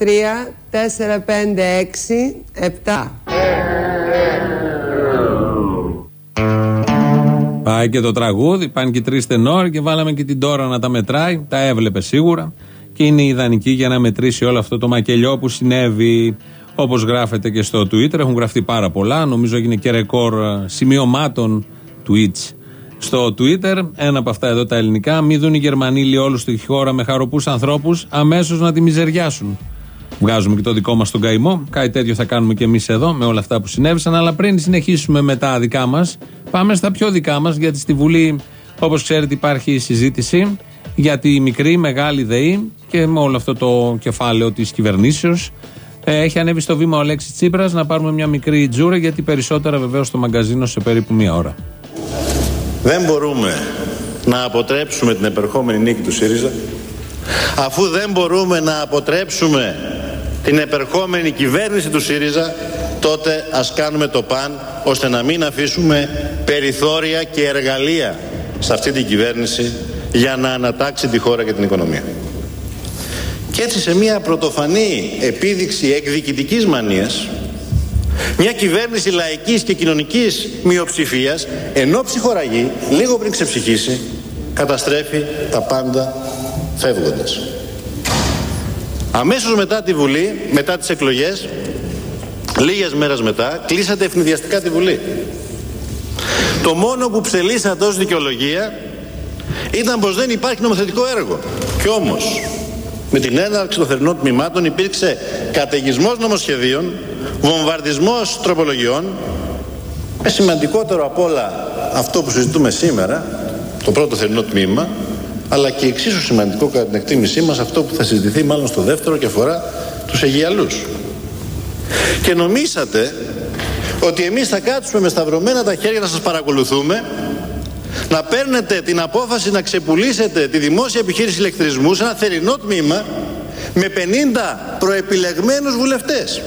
δύο, τρία, τέσσερα, πέντε, έξι, επτά. Πάει και το τραγούδι, πάνε και τρεις τενόρ και βάλαμε και την τώρα να τα μετράει. Τα έβλεπε σίγουρα και είναι ιδανική για να μετρήσει όλο αυτό το μακελιό που συνέβη. Όπως γράφεται και στο Twitter, έχουν γραφτεί πάρα πολλά. Νομίζω έγινε και ρεκόρ ε, σημειωμάτων tweets στο Twitter. Ένα από αυτά εδώ τα ελληνικά. Μη δουν οι Γερμανοί όλους στη χώρα με χαροπούς ανθρώπους, αμέσως να τη μιζεριάσουν. Βγάζουμε και το δικό μας τον καημό. Κάτι τέτοιο θα κάνουμε και εμείς εδώ με όλα αυτά που συνέβησαν. Αλλά πριν συνεχίσουμε με τα δικά μας, πάμε στα πιο δικά μας. Γιατί στη Βουλή, όπως ξέρετε, υπάρχει συζήτηση για τη μικρή, μεγάλη ΔΕΗ και με όλο αυτό το κεφάλαιο της κυβερνήσεως. Ε, έχει ανέβει στο βήμα ο Αλέξης Τσίπρας να πάρουμε μια μικρή τζούρα γιατί περισσότερα βεβαίως στο μαγκαζίνο σε περίπου μία ώρα. Δεν μπορούμε να αποτρέψουμε την επερχόμενη νίκη του ΣΥΡΙΖΑ αφού δεν μπορούμε να αποτρέψουμε την επερχόμενη κυβέρνηση του ΣΥΡΙΖΑ τότε ας κάνουμε το παν ώστε να μην αφήσουμε περιθώρια και εργαλεία σε αυτή την κυβέρνηση για να ανατάξει τη χώρα και την οικονομία. Και έτσι σε μια πρωτοφανή επίδειξη εκδικητικής μανίας μια κυβέρνηση λαϊκής και κοινωνικής μειοψηφίας ενώ ψυχοραγεί, λίγο πριν ξεψυχήσει, καταστρέφει τα πάντα φεύγοντας. Αμέσως μετά τη Βουλή, μετά τις εκλογές, λίγες μέρες μετά, κλείσατε ευνηδιαστικά τη Βουλή. Το μόνο που ψελίσατε ως δικαιολογία ήταν πως δεν υπάρχει νομοθετικό έργο. Κι όμως, με την έναρξη των θερινών τμήματων υπήρξε καταιγισμός νομοσχεδίων, βομβαρδισμός τροπολογιών, με σημαντικότερο από όλα αυτό που συζητούμε σήμερα, το πρώτο θερινό τμήμα, αλλά και εξίσου σημαντικό κατά την εκτίμησή μας αυτό που θα συζητηθεί μάλλον στο δεύτερο και αφορά τους Αιγιαλούς. Και νομίσατε ότι εμείς θα κάτσουμε με σταυρωμένα τα χέρια να σας παρακολουθούμε να παίρνετε την απόφαση να ξεπουλήσετε τη δημόσια επιχείρηση ηλεκτρισμού σε ένα θερινό τμήμα με 50 προεπιλεγμένους βουλευτές.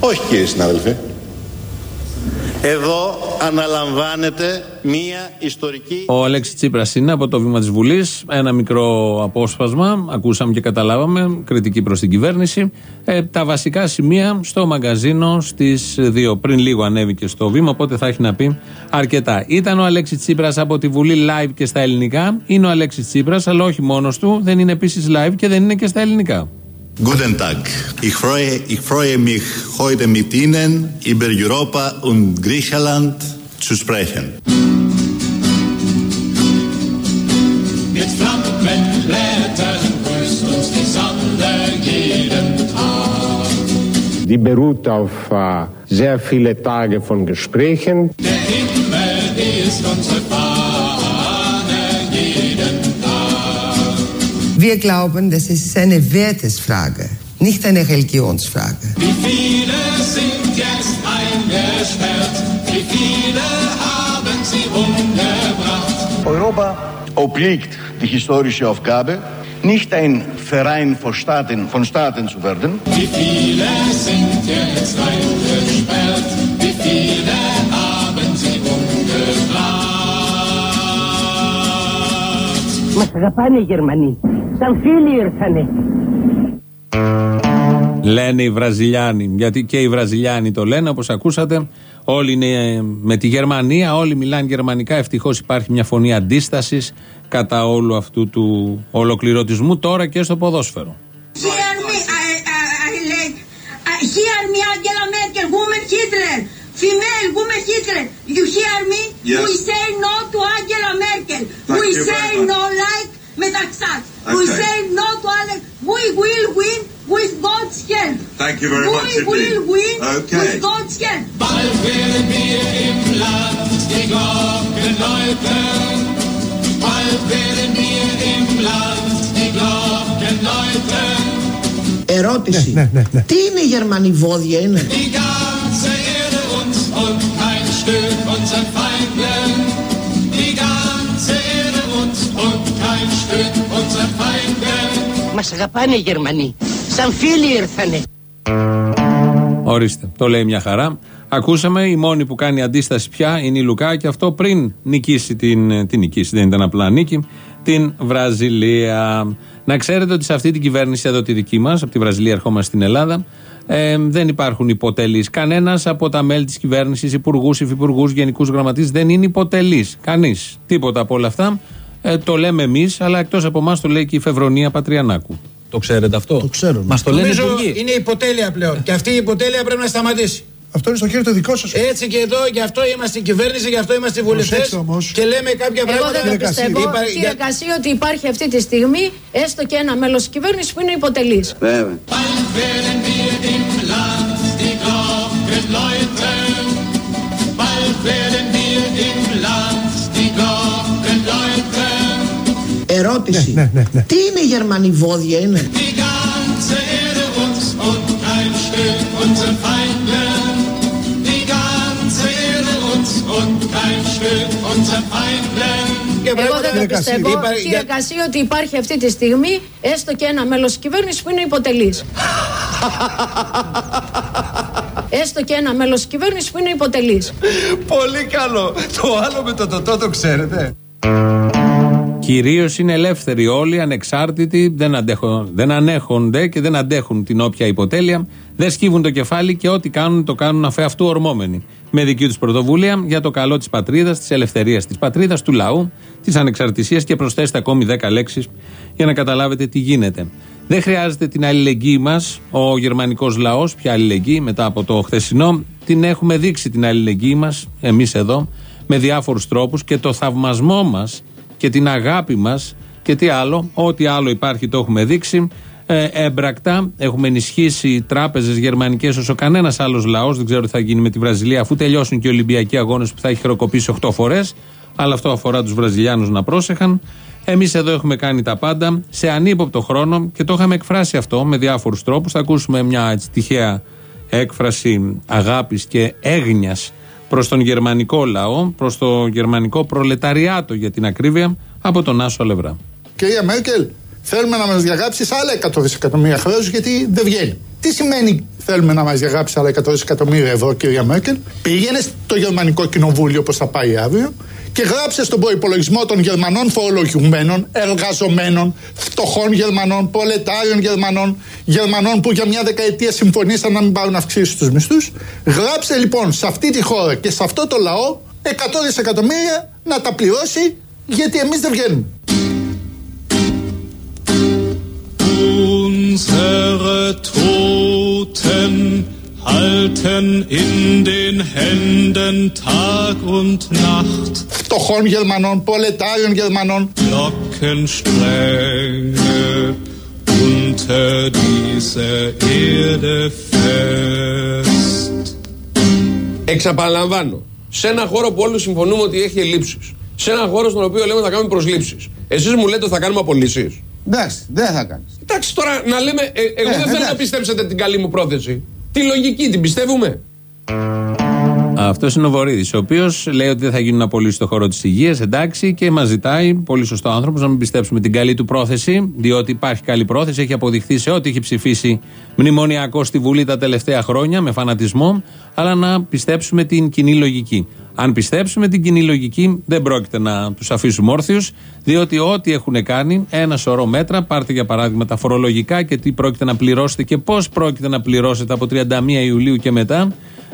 Όχι κύριε συνάδελφοι. Εδώ αναλαμβάνεται μία ιστορική. Ο Αλέξης Τσίπρας είναι από το βήμα της Βουλής. Ένα μικρό απόσπασμα. Ακούσαμε και καταλάβαμε. Κριτική προς την κυβέρνηση. Ε, τα βασικά σημεία στο μαγκαζίνο στις 2. Πριν λίγο ανέβηκε στο βήμα, οπότε θα έχει να πει αρκετά. Ήταν ο Αλέξης Τσίπρας από τη Βουλή live και στα ελληνικά. Είναι ο Αλέξης Τσίπρας, αλλά όχι μόνος του. Δεν είναι επίσης live και δεν είναι και στα ελληνικά. Guten Tag. Ich freue, ich freue mich, heute mit Ihnen über Europa und Griechenland zu sprechen. Mit Flammenblättern grüßt uns die Sonne jeden Tag. Die beruht auf äh, sehr viele Tage von Gesprächen. Der Himmel ist unsere Wir glauben, das ist eine Wertesfrage, nicht eine Religionsfrage. Wie viele sind jetzt eingesperrt? Wie viele haben sie umgebracht? Europa obliegt die historische Aufgabe, nicht ein Verein von Staaten, von Staaten zu werden. Wie viele sind jetzt eingesperrt? Wie viele haben sie umgebracht? Was ist das für eine Germanie? Οι Γερμανοί. Σαν φίλοι ήρθανε. Λένε οι Βραζιλιάνοι. Γιατί και οι Βραζιλιάνοι το λένε, όπως ακούσατε. Όλοι είναι με τη Γερμανία, όλοι μιλάνε γερμανικά. Ευτυχώς υπάρχει μια φωνή αντίστασης κατά όλου αυτού του ολοκληρωτισμού τώρα και στο ποδόσφαιρο. Hear me, Angela Merkel, woman Hitler, female woman Hitler. You hear me? Yes. We say no to Angela Merkel. Thank we you say very much. no like Metaxas. We Okay. say no to Alex. We will win with God's help. Thank you very we much indeed. will win Okay. with God's help. Bald werden wir im Land die Glocken läuten. Bald werden wir im Land die Glocken läuten. Ερώτηση. Τι είναι η Γερμανή βόδια είναι. Die ganze Erde uns und kein Stück unseren Feinden. Die ganze Erde uns und kein Stück unseren Feinden. Μας αγαπάνε οι Γερμανοί. Σαν φίλοι ήρθανε. Ορίστε, το λέει μια χαρά. Ακούσαμε, η μόνη που κάνει αντίσταση πια είναι η Λουκά και αυτό πριν νικήσει την, την νικήσει, δεν ήταν απλά νίκη, την Βραζιλία. Να ξέρετε ότι σε αυτή την κυβέρνηση, εδώ τη δική μας, από τη Βραζιλία ερχόμαστε στην Ελλάδα, ε, δεν υπάρχουν υποτελείς. Κανένας από τα μέλη της κυβέρνησης, υπουργούς, υφυπουργούς, γενικούς γραμματείς δεν είναι υποτελή. Κανείς. Τίποτα από όλα αυτά. Ε, το λέμε εμείς, αλλά εκτός από εμάς το λέει και η Φεβρονία Πατριανάκου. Το ξέρετε αυτό; Το ξέρω. Μας το λένε Νομίζω υπουργοί. είναι υποτέλεια πλέον. Και αυτή η υποτέλεια πρέπει να σταματήσει. Αυτό είναι στο χέρι το δικό σας. Έτσι και εδώ, γι' αυτό είμαστε η κυβέρνηση, γι' αυτό είμαστε οι βουλευτές. Προσέξτε όμως. Και λέμε κάποια Εγώ πράγματα. δεν το πιστεύω, Είπα- κύριε για- Κασί, ότι υπάρχει αυτή τη στιγμή έστω και ένα μέλος της κυβέρνησης που είναι υποτελής. Bald werden wir im Land die Glocken läuten. Bald werden wir im Ερώτηση. Ναι, Τι είναι η Γερμανή βόδια είναι; Die ganze Erde uns und kein Stück unseren Feinden. Die ganze Erde uns und kein Stück unseren Feinden. και Εγώ πράγματα- δεν το πιστεύω, Είπα- κύριε για- Κασί, ότι υπάρχει αυτή τη στιγμή έστω και ένα μέλος της κυβέρνησης που είναι υποτελής. έστω και ένα μέλος της κυβέρνησης που είναι υποτελής. Πολύ καλό. Το άλλο με το τοτό το ξέρετε. Κυρίως είναι ελεύθεροι όλοι, ανεξάρτητοι, δεν, αντέχουν, δεν ανέχονται και δεν αντέχουν την όποια υποτέλεια, δεν σκύβουν το κεφάλι και ό,τι κάνουν το κάνουν αφέ αυτού ορμόμενοι. Με δική τους πρωτοβουλία για το καλό της πατρίδας, της ελευθερίας της πατρίδας, του λαού, της ανεξαρτησίας και προσθέστε ακόμη 10 λέξεις για να καταλάβετε τι γίνεται. Δεν χρειάζεται την αλληλεγγύη μας, ο γερμανικός λαός, πια αλληλεγγύη μετά από το χθεσινό, την έχουμε δείξει την αλληλεγγύη μας, εμείς εδώ, με διάφορους τρόπους και το θαυμασμό μας και την αγάπη μας και τι άλλο, ό,τι άλλο υπάρχει το έχουμε δείξει. Ε, έμπρακτα έχουμε ενισχύσει τράπεζες γερμανικές όσο κανένας άλλος λαός. Δεν ξέρω τι θα γίνει με τη Βραζιλία αφού τελειώσουν και οι Ολυμπιακοί αγώνες που θα έχει χειροκοπήσει 8 φορές. Αλλά αυτό αφορά τους Βραζιλιάνους να πρόσεχαν. Εμείς εδώ έχουμε κάνει τα πάντα σε ανύποπτο χρόνο και το είχαμε εκφράσει αυτό με διάφορους τρόπους. Θα ακούσουμε μια έτσι, τυχαία έκφραση αγάπης και έγνοιας προς τον γερμανικό λαό, προς το γερμανικό προλεταριάτο για την ακρίβεια, από τον Άσο Αλευρά. Κυρία Μέρκελ, θέλουμε να μας διαγράψεις άλλα 100 δισεκατομμύρια χρέο γιατί δεν βγαίνει. Τι σημαίνει θέλουμε να μας διαγράψεις άλλα 100 δισεκατομμύρια ευρώ, κυρία Μέρκελ; Πήγαινες στο Γερμανικό Κοινοβούλιο, όπως θα πάει αύριο, και γράψες στον προπολογισμό των Γερμανών φορολογουμένων, εργαζομένων, φτωχών Γερμανών, προλετάριων Γερμανών, Γερμανών που για μια δεκαετία συμφωνήσαν να μην πάρουν αυξήσεις στους μισθούς. Γράψε λοιπόν σε αυτή τη χώρα και σε αυτό το λαό 100 δισεκατομμύρια να τα πληρώσει γιατί εμείς δεν βγαίνουμε. Unsere Toten halten in den Händen Tag und Nacht φτωχών Γερμανών, προλετάριων Γερμανών. Glockenstränge unter dieser Erde fest. Εξαπαλαμβάνω. Σε ένα χώρο που όλοι συμφωνούμε ότι έχει ελλείψεις. Σε ένα χώρο στον οποίο λέμε θα κάνουμε προσλήψεις. Εσείς μου λέτε ότι θα κάνουμε απολύσεις. Εντάξει, δεν θα κάνεις. Εντάξει, τώρα να λέμε. ε, εγώ Ε, δεν θέλω να εντάξει. πιστέψετε την καλή μου πρόθεση. Τη λογική την πιστεύουμε. Αυτός είναι ο Βορύδης, ο οποίος λέει ότι δεν θα γίνουν απολύσεις στο χώρο της υγείας, εντάξει, και μας ζητάει, πολύ σωστό άνθρωπος, να μην πιστέψουμε την καλή του πρόθεση, διότι υπάρχει καλή πρόθεση, έχει αποδειχθεί σε ό,τι έχει ψηφίσει μνημονιακό στη Βουλή τα τελευταία χρόνια με φανατισμό, αλλά να πιστέψουμε την κοινή λογική. Αν πιστέψουμε την κοινή λογική, δεν πρόκειται να τους αφήσουμε όρθιους, διότι ό,τι έχουν κάνει, ένα σωρό μέτρα, πάρτε για παράδειγμα τα φορολογικά και τι πρόκειται να πληρώσετε και πώς πρόκειται να πληρώσετε από 31 Ιουλίου και μετά,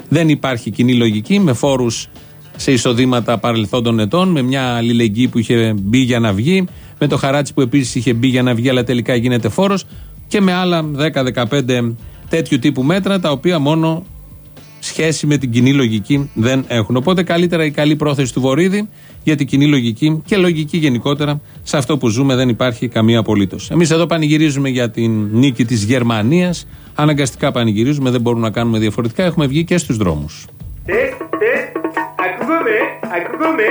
δεν υπάρχει κοινή λογική με φόρους σε εισοδήματα παρελθόντων ετών, με μια αλληλεγγύη που είχε μπει για να βγει, με το χαράτσι που επίσης είχε μπει για να βγει, αλλά τελικά γίνεται φόρος και με άλλα 10-15 τέτοιου τύπου μέτρα, τα οποία μόνο σχέση με την κοινή λογική δεν έχουν. Οπότε καλύτερα η καλή πρόθεση του Βορύδη για την κοινή λογική και λογική γενικότερα σε αυτό που ζούμε δεν υπάρχει καμία απολύτως. Εμείς εδώ πανηγυρίζουμε για την νίκη της Γερμανίας. Αναγκαστικά πανηγυρίζουμε, δεν μπορούμε να κάνουμε διαφορετικά. Έχουμε βγει και στους δρόμους. Τεστ, τεστ, ακούγομαι, ακούγομαι.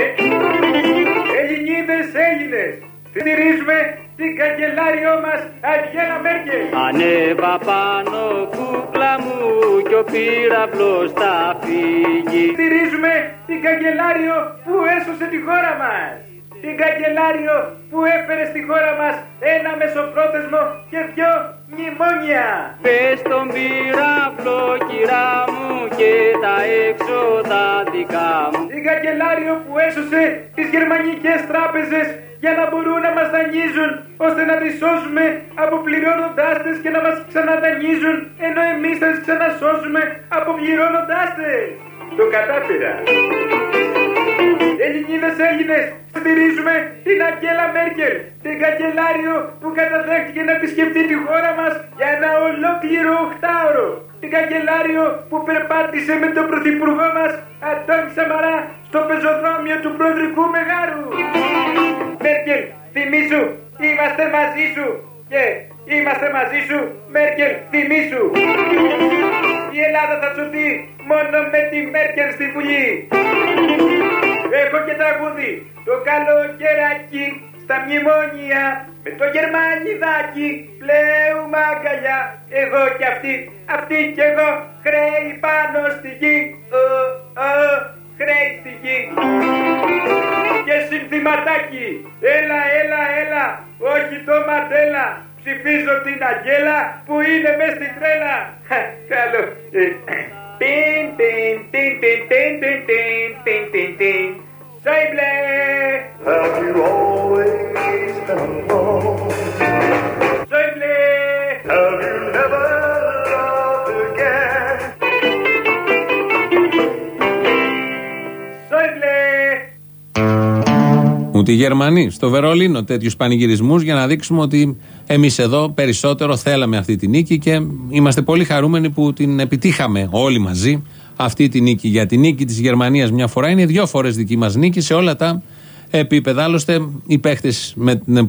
Ελληνίδες, Έλληνες, στηρίζουμε την καγκελάριό μας Αγγέλα Μέρκελ. Ανέβα πάνω κούκλα μου κι ο πύραυλος θα φύγει Στηρίζουμε την καγκελάριο που έσωσε τη χώρα μας. Την καγκελάριο που έφερε στη χώρα μας ένα μεσοπρόθεσμο και δυο μνημόνια. Πες τον πύραυλο κυρά μου και τα έξοδα δικά μου Την καγκελάριο που έσωσε τις γερμανικές τράπεζες για να μπορούν να μας δανείζουν ώστε να τις σώσουμε αποπληρώνοντάς τις και να μας ξαναδανείζουν ενώ εμείς θα τις ξανασώσουμε αποπληρώνοντάς τις. Το κατάφερα. Ελληνίδες Έλληνες, στηρίζουμε την Αγγέλα Μέρκελ, την καγκελάριο που καταδέχτηκε να επισκεφτεί τη χώρα μας για ένα ολόκληρο οχτάωρο. Την καγκελάριο που περπάτησε με τον πρωθυπουργό μας Αντώνη Σαμαρά στο πεζοδρόμιο του Προεδρικού Μεγάρου. Μέρκελ, θυμήσου, είμαστε μαζί σου και είμαστε μαζί σου, Μέρκελ, θυμήσου. Η Ελλάδα θα σωθεί μόνο με τη Μέρκελ στη Βουλή. Έχω και τραγούδι, το καλοκαιράκι στα μνημόνια με το γερμανιδάκι πλέουμε αγκαλιά εγώ και αυτή, αυτή και εγώ χρέη πάνω στη γη ο, ο, χρέη στη γη και συνθηματάκι. Έλα έλα έλα. Όχι το μαντέλα. Ψηφίζω την Αγγέλα που είναι μες στην τρέλα. Καλό. Τιν, τιν, τιν, τιν, τιν, τιν, τιν, τιν, τιν, τιν. Σάιμπλε! Have you always been οι Γερμανοί στο Βερολίνο τέτοιους πανηγυρισμούς για να δείξουμε ότι εμείς εδώ περισσότερο θέλαμε αυτή τη νίκη και είμαστε πολύ χαρούμενοι που την επιτύχαμε όλοι μαζί αυτή τη νίκη. Για τη νίκη της Γερμανίας μια φορά είναι δύο φορές δική μας νίκη σε όλα τα επίπεδα. Άλλωστε, οι παίχτε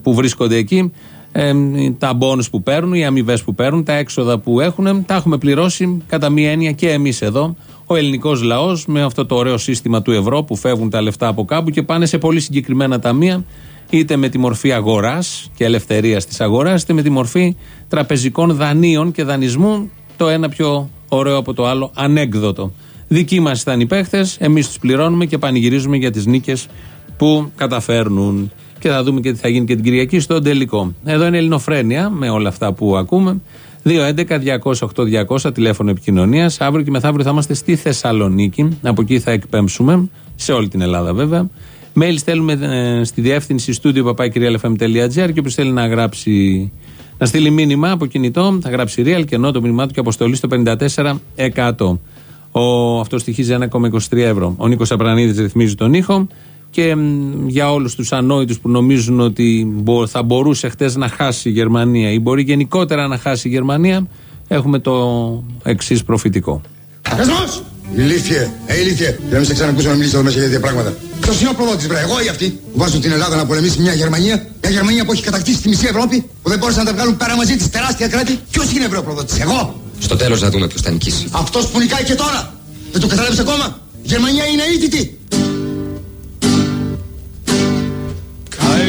που βρίσκονται εκεί, ε, τα μπόνου που παίρνουν, οι αμοιβέ που παίρνουν, τα έξοδα που έχουν, τα έχουμε πληρώσει κατά μία έννοια και εμείς εδώ. Ο ελληνικός λαός με αυτό το ωραίο σύστημα του ευρώ που φεύγουν τα λεφτά από κάπου και πάνε σε πολύ συγκεκριμένα ταμεία, είτε με τη μορφή αγοράς και ελευθερίας της αγοράς, είτε με τη μορφή τραπεζικών δανείων και δανεισμού. Το ένα πιο ωραίο από το άλλο, ανέκδοτο. Δικοί μας ήταν οι παίχτες, εμείς τους πληρώνουμε και πανηγυρίζουμε για τις νίκες που καταφέρνουν. Και θα δούμε και τι θα γίνει και την Κυριακή στο τελικό. Εδώ είναι η Ελληνοφρένεια με όλα αυτά που ακούμε. 2.11.208.200 τηλέφωνο επικοινωνίας. Αύριο και μεθαύριο θα είμαστε στη Θεσσαλονίκη. Από εκεί θα εκπέμψουμε, σε όλη την Ελλάδα βέβαια. Mail στέλνουμε ε, στη διεύθυνση στούντιο παπάκυριαλεφm.gr και όποιος θέλει να γράψει, να στείλει μήνυμα από κινητό, θα γράψει real και ενώ το μήνυμά του και αποστολή στο 54%. Ο, αυτό στοιχίζει 1,23 ευρώ. Ο Νίκος Απρανίδης ρυθμίζει τον ήχο. Και μ, για όλους τους ανόητους που νομίζουν ότι μπο- θα μπορούσε χτες να χάσει η Γερμανία ή μπορεί γενικότερα να χάσει η Γερμανία, έχουμε το εξής προφητικό. Χασμός! Ηλίθιε, ε, ηλίθιε. Για να μην σε ξανακούσω να μιλήσω εδώ μέσα για τέτοια πράγματα. Ποιο είναι ο προδότη, βρε, εγώ ή αυτοί που βάζουν την Ελλάδα να πολεμήσει μια Γερμανία, μια Γερμανία που έχει κατακτήσει τη μισή Ευρώπη, που δεν μπόρεσαν να τα βγάλουν πέρα μαζί της τεράστια κράτη. Ποιος είναι ο προδότη, εγώ; Στο τέλος να δούμε ποιος θα νικήσει. Αυτός που νικάει και τώρα. Δεν το κατάλαβε ακόμα. Η Γερμανία είναι αίτητη.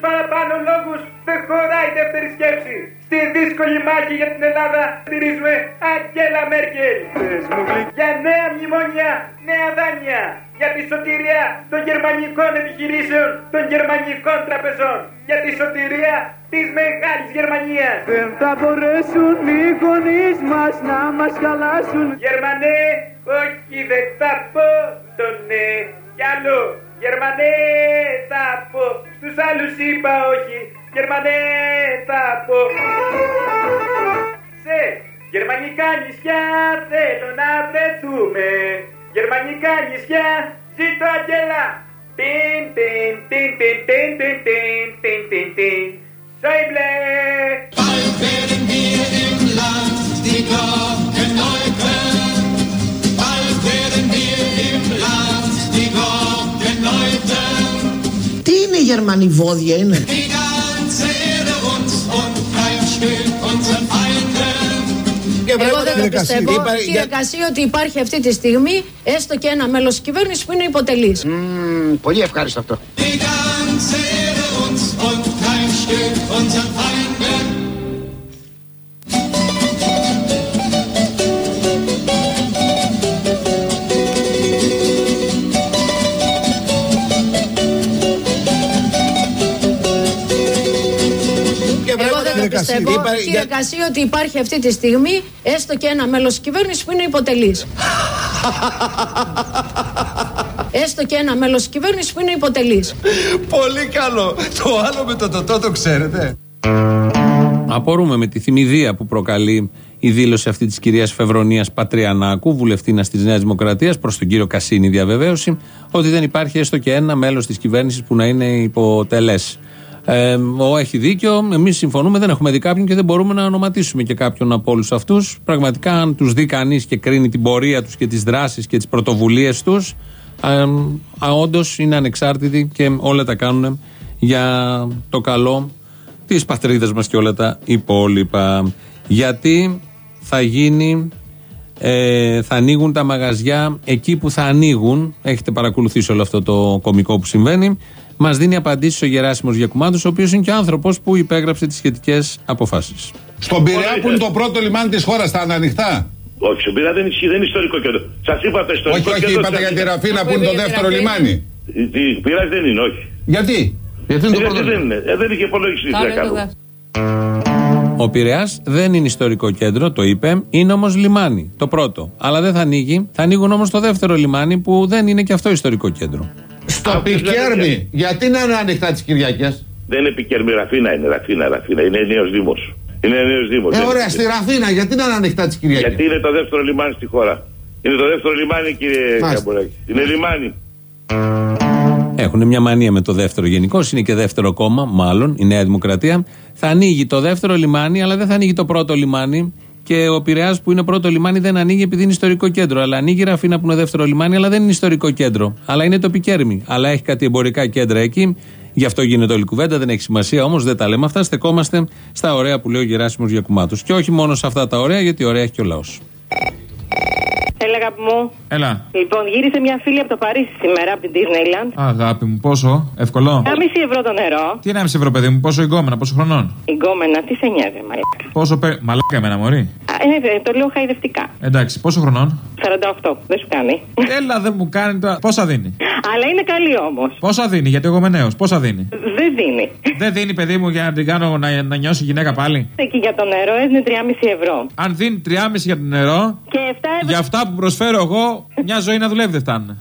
Για όλους τους παραπάνω λόγους δεν χωράει δεύτερη σκέψη. Στη δύσκολη μάχη για την Ελλάδα στηρίζουμε Αγγέλα Μέρκελ. Για νέα μνημόνια, νέα δάνεια. Για τη σωτηρία των γερμανικών επιχειρήσεων, των γερμανικών τραπεζών. Για τη σωτηρία της μεγάλης Γερμανίας. Δεν θα μπορέσουν οι γονείς μας να μας χαλάσουν Γερμανέ, όχι δεν θα πω το ναι. Κι άλλο, Γερμανέ θα πω. Στους άλλους είπα όχι. Γερμανέ θα πω. Σε γερμανικά νησιά θέλω να βρεθούμε. Γερμανικά νησιά ζήτω αγγέλα. Τιν, τιν, τιν, τιν, τιν, τιν, τιν, τιν, τιν, τιν. Σόιμπλε. Bald werden wir im Land die Glocken Stück unseren Feinden. Εγώ δεν το πιστεύω. Κύριε Κασί, ότι υπάρχει αυτή τη στιγμή έστω και ένα μέλος της κυβέρνησης που είναι υποτελής. πολύ ευχάριστο αυτό. Το πιστεύω, κύριε Κασί, ότι υπάρχει αυτή τη στιγμή έστω και ένα μέλος της κυβέρνησης που είναι υποτελής. έστω και ένα μέλος της κυβέρνησης που είναι υποτελής. Πολύ καλό. Το άλλο με το τοτό το ξέρετε. Απορούμε με τη θυμηδία που προκαλεί η δήλωση αυτή της κυρίας Φευρονίας Πατριανάκου, βουλευτήνα της Νέας Δημοκρατίας, προς τον κύριο Κασίνη διαβεβαίωση, ότι δεν υπάρχει έστω και ένα μέλος της κυβέρνησης που να είναι υποτελές. Ε, ο έχει δίκιο. Εμείς συμφωνούμε, δεν έχουμε δει κάποιον και δεν μπορούμε να ονοματίσουμε και κάποιον από όλους αυτούς. Πραγματικά, αν τους δει κανείς και κρίνει την πορεία τους και τις δράσεις και τις πρωτοβουλίες τους, ε, όντως είναι ανεξάρτητοι και όλα τα κάνουν για το καλό της πατρίδας μας και όλα τα υπόλοιπα. Γιατί θα γίνει, ε, θα ανοίγουν τα μαγαζιά εκεί που θα ανοίγουν. Έχετε παρακολουθήσει όλο αυτό το κομικό που συμβαίνει. Μας δίνει απαντήσεις ο Γεράσιμος Γιακουμάτο, ο οποίος είναι και άνθρωπος που υπέγραψε τις σχετικές αποφάσεις. Στον Πειραιά που είναι το πρώτο λιμάνι της χώρας, θα είναι ανοιχτά; Όχι, στον Πειραιά δεν ισχύει, δεν είναι ιστορικό κέντρο. Σας είπα το ιστορικό όχι, όχι, κέντρο. είπατε σας- για τη Ραφίνα που είναι το δεύτερο λιμάνι. Η Πειραιά δεν είναι, όχι. Γιατί; Γιατί είναι το Ε, πρώτο δεν είναι. Ε, δεν είχε υπολογιστεί. τι να κάνουμε. Ο Πειραιάς δεν είναι ιστορικό κέντρο, το είπε, είναι όμως λιμάνι. Το πρώτο. Αλλά δεν θα ανοίγει. Θα ανοίγουν όμως το δεύτερο λιμάνι που δεν είναι και αυτό ιστορικό κέντρο. Στο Πικέρμι, γιατί να είναι ανοιχτά τις Κυριακές; Δεν είναι επικέρμη, Ραφίνα είναι, Ραφίνα, Ραφίνα. Είναι νέος Δήμος. Είναι νέος Δήμος. Ε, ωραία, στη Ραφίνα, γιατί να είναι ανοιχτά τις Κυριακές; Γιατί είναι το δεύτερο λιμάνι στη χώρα. Είναι το δεύτερο λιμάνι, κύριε Μάλιστα. Καμπουράκη. Είναι λιμάνι. Έχουν μια μανία με το δεύτερο γενικώ. Είναι και δεύτερο κόμμα, μάλλον, η Νέα Δημοκρατία. Θα ανοίγει το δεύτερο λιμάνι, αλλά δεν θα ανοίγει το πρώτο λιμάνι. Και ο Πειραιάς που είναι πρώτο λιμάνι δεν ανοίγει επειδή είναι ιστορικό κέντρο. Αλλά ανοίγει η Ραφίνα που είναι δεύτερο λιμάνι, αλλά δεν είναι ιστορικό κέντρο. Αλλά είναι το Πικέρμι. Αλλά έχει κάτι εμπορικά κέντρα εκεί. Γι' αυτό γίνεται όλη η κουβέντα. Δεν έχει σημασία όμως, δεν τα λέμε αυτά. Στεκόμαστε στα ωραία που λέει ο Γεράσιμος Γιακουμάτο. Και όχι μόνο σε αυτά τα ωραία, γιατί ωραία έχει και ο λαός. Έλα, αγάπη μου. Έλα. Λοιπόν, γύρισε μια φίλη από το Παρίσι σήμερα, από την Disneyland. Αγάπη μου, πόσο, εύκολο. 1,5 ευρώ το νερό. Τι είναι έμψη ευρώ, παιδί μου, πόσο εγκόμενα, πόσο χρονών; Η γκόμενα, τι σε νοιάζει, μαλάκα. Πόσο πε... Μαλάκα εμένα, μωρή. Α, Ε, ε, το λέω χαϊδευτικά. Εντάξει, πόσο χρονών; 48, δεν σου κάνει. Έλα, δεν μου κάνει τώρα. Πόσα δίνει; Αλλά είναι καλή όμως. Πόσα δίνει, γιατί εγώ είμαι νέος. Πόσα δίνει; Δεν δίνει. Δεν δίνει, παιδί μου, για να την κάνω να, να νιώσει γυναίκα πάλι; Εκεί για το νερό έδινε 3,5 ευρώ. Αν δίνει 3,5 για το νερό, Και 7 ευρώ. για αυτά που προσφέρω εγώ, μια ζωή να δουλεύει δεν φτάνουν.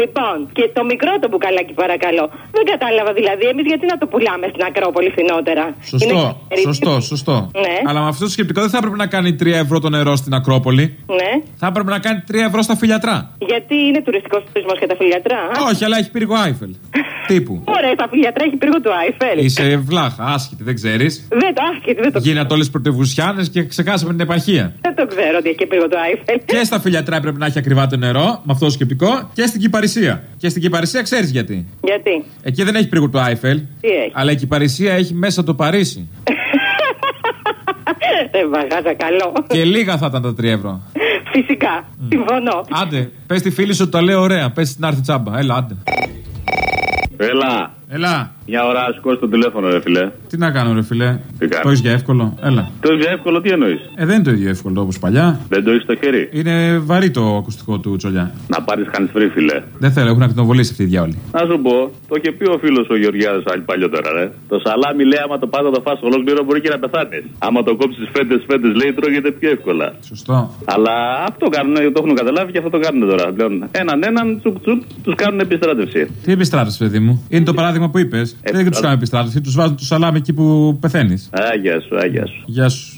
Λοιπόν, και το μικρό το μπουκαλάκι παρακαλώ. Δεν κατάλαβα δηλαδή, εμείς γιατί να το πουλάμε στην Ακρόπολη φθηνότερα; Σωστό, Είναι- σωστό, σωστό. Ναι. Αλλά με αυτό το σκεπτικό δεν θα έπρεπε να κάνει 3 ευρώ το νερό στην Ακρόπολη. Ναι. Θα έπρεπε να κάνει 3 ευρώ στα φιλιατρά. Γιατί είναι τουριστικός τουρισμός και τα φιλιατρά. α; Όχι, αλλά έχει πύργο Άιφελ. Τύπου. Ωραία, τα φιλιατρά έχει πύργο του Άιφελ. Είσαι βλάχα, άσχητη, δεν ξέρεις. Δεν το άσχετη, δεν το Γίνατε όλες πρωτευουσιάνες και ξεχάσαμε την επαρχία. Δεν το ξέρω ότι έχει και πύργο του Άιφελ. Και στα φιλιατρά πρέπει να έχει ακριβά το νερό, με αυτό το σκεπτικό, και στην Κυπαρισία. Και στην Κυπαρισία ξέρεις γιατί. Γιατί; Εκεί δεν έχει πύργο του Άιφελ. Τι έχει; Αλλά η Κυπαρισία έχει μέσα το Παρίσι. Δεν βαγάζα καλό. και λίγα θα ήταν τα 3 ευρώ. Φυσικά. Συμφωνώ. Άντε, πες τη φίλη σου ότι τα λέω ωραία. Πες την άρθη τσάμπα. Έλα, άντε. Έλα. Έλα. Μια ώρα σηκώσει το τηλέφωνο, ρε φιλέ. Τι να κάνω, ρε φιλέ; Τι κάνεις; Το έχεις για εύκολο; Έλα. Το ίδιο εύκολο τι εννοείς; Ε, δεν είναι το ίδιο εύκολο όπως παλιά. Δεν το έχεις στο χέρι; Είναι βαρύ το ακουστικό του Τσολιά. Να πάρεις hands free, φιλέ. Δεν θέλω, έχουν ακτινοβολήσει αυτή η διάολη. Να σου πω, το είχε πει ο φίλος ο Γεωργιάδης παλιότερα, ρε. Το σαλάμι λέει: Άμα το πάντα το φας ολόκληρο μπορεί και να πεθάνεις. Άμα το κόψεις φέτε φέτε, λέει, τρώγεται πιο εύκολα. Σωστό. Αλλά αυτό κάνουν, το έχουν καταλάβει και αυτό το κάνουν τώρα. Πλέον έναν έναν τσουπ τσουπ τους κάνουν επιστράτευση. Τι επιστράτευση, παιδί μου; Είναι το παράδειγμα που είπες. δεν τους κάνουν επιστράτευση, τους βάζουν το σαλάμι εκεί που πεθαίνεις. Άγια σου, άγια σου. Γεια σου.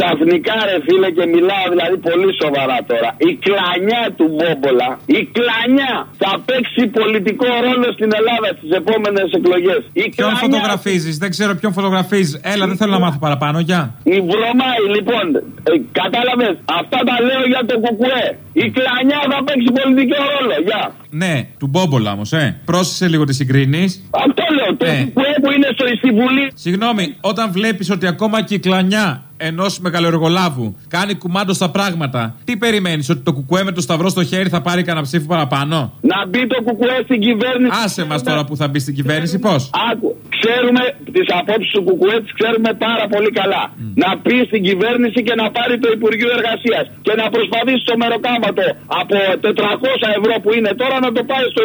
Ξαφνικά ρε φίλε και μιλάω δηλαδή πολύ σοβαρά τώρα. Η κλανιά του Μπόμπολα, η κλανιά θα παίξει πολιτικό ρόλο στην Ελλάδα στις επόμενες εκλογές. Ποιον φωτογραφίζεις, δεν ξέρω ποιον φωτογραφίζεις. Έλα, δεν θέλω να μάθω παραπάνω, γεια. Η βρωμάει λοιπόν, ε, κατάλαβες, αυτά τα λέω για το κουκουέ. Η κλανιά θα παίξει πολιτικό ρόλο, γεια. Ναι, του Μπόμπολα όμως, ε. Πρόσεχε λίγο τι συγκρίνεις. Αυτό λέω, το κουκουέ που είναι στο στη Βουλή. Συγγνώμη, όταν βλέπεις ότι ακόμα και η κλανιά ενός μεγαλοεργολάβου κάνει κουμάντο στα πράγματα, τι περιμένεις, ότι το κουκουέ με το σταυρό στο χέρι θα πάρει κανένα ψήφο παραπάνω; Να μπει το κουκουέ στην κυβέρνηση. Άσε μας τώρα που θα μπει στην κυβέρνηση, πώς; Άκου, ξέρουμε τις απόψεις του Κουκουέ, τις ξέρουμε πάρα πολύ καλά. Να πει στην κυβέρνηση και να πάρει το Υπουργείο Εργασίας και να προσπαθήσει στο μεροκάμα εισόδηματο από 400 ευρώ που είναι τώρα να το πάει στο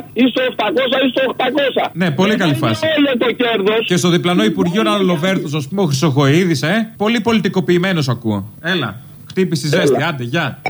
600 ή στο 700 ή στο 800. Ναι, πολύ καλή φάση. Όλο το κέρδος. Και στο διπλανό Υπουργείο ένα Λοβέρτος, ας πούμε, ο Χρυσοχοίδης, ε. Πολύ πολιτικοποιημένος ακούω. Έλα. Χτύπησε τη ζέστη, άντε, γεια.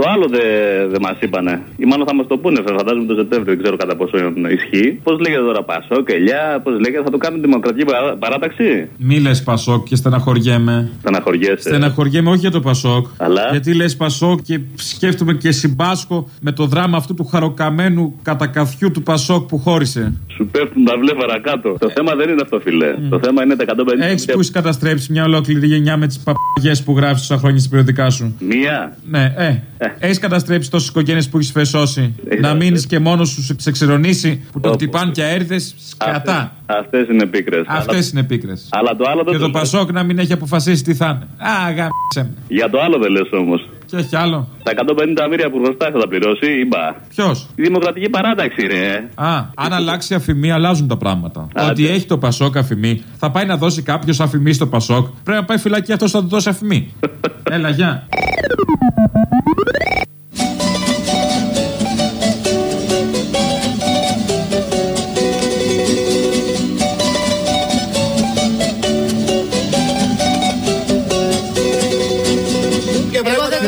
Το άλλο δεν δε μας είπανε. Ή μάλλον θα μας το πούνε, φαντάζομαι το Σεπτέμβριο, δεν ξέρω κατά πόσο ισχύει. Πώς λέγεται τώρα Πασόκ, Ελιά, πώς λέγεται, θα το κάνουν δημοκρατική παρά- παράταξη; Μη λες Πασόκ και στεναχωριέμαι. Στεναχωριέσαι. Στεναχωριέμαι όχι για το Πασόκ. Αλλά; Γιατί λες Πασόκ και σκέφτομαι και συμπάσχω με το δράμα αυτού του χαροκαμένου κατακαθιού του Πασόκ που χώρισε. Σου πέφτουν τα βλέμματα κάτω. Το θέμα δεν είναι αυτό, φιλέ. Το θέμα είναι τα 150. Έχεις που έχει καταστρέψει μια ολόκληρη γενιά με τις παπαγιές που γράφεις τόσα χρόνια στην περιοδικά σου. Μία. Ναι, ε. Έχεις καταστρέψει τόσες οικογένειες που έχεις φεσώσει. να μείνεις και μόνος σου σε- σε ξερονήσει που το χτυπάνε και αέριδες σκατά. Αυτέ είναι πίκρες. Αυτές είναι πίκρες. Αλλά το άλλο δεν Και το λες. Πασόκ να μην έχει αποφασίσει τι θα είναι. Α, γάμισε με. Για το άλλο δεν λες όμως. Και έχει άλλο. Τα 150 μοίρια που χρωστάει θα τα πληρώσει ή μπα. Ποιος; Η δημοκρατική παράταξη, ρε. Α, αν αλλάξει αφημί, αλλάζουν τα πράγματα. Ότι έχει το Πασόκ αφημί, θα πάει να δώσει κάποιος αφημί στο Πασόκ. Πρέπει να πάει φυλακή αυτός θα του δώσει αφημί. Έλα, γεια.